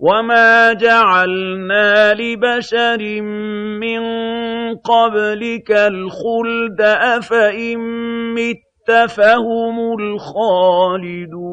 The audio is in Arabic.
وَمَا جَعَلْنَا لِبَشَرٍ مِّن قَبْلِكَ الْخُلْدَ ۖ أَفَإِن مِّتَّ فَهُمُ الْخَالِدُونَ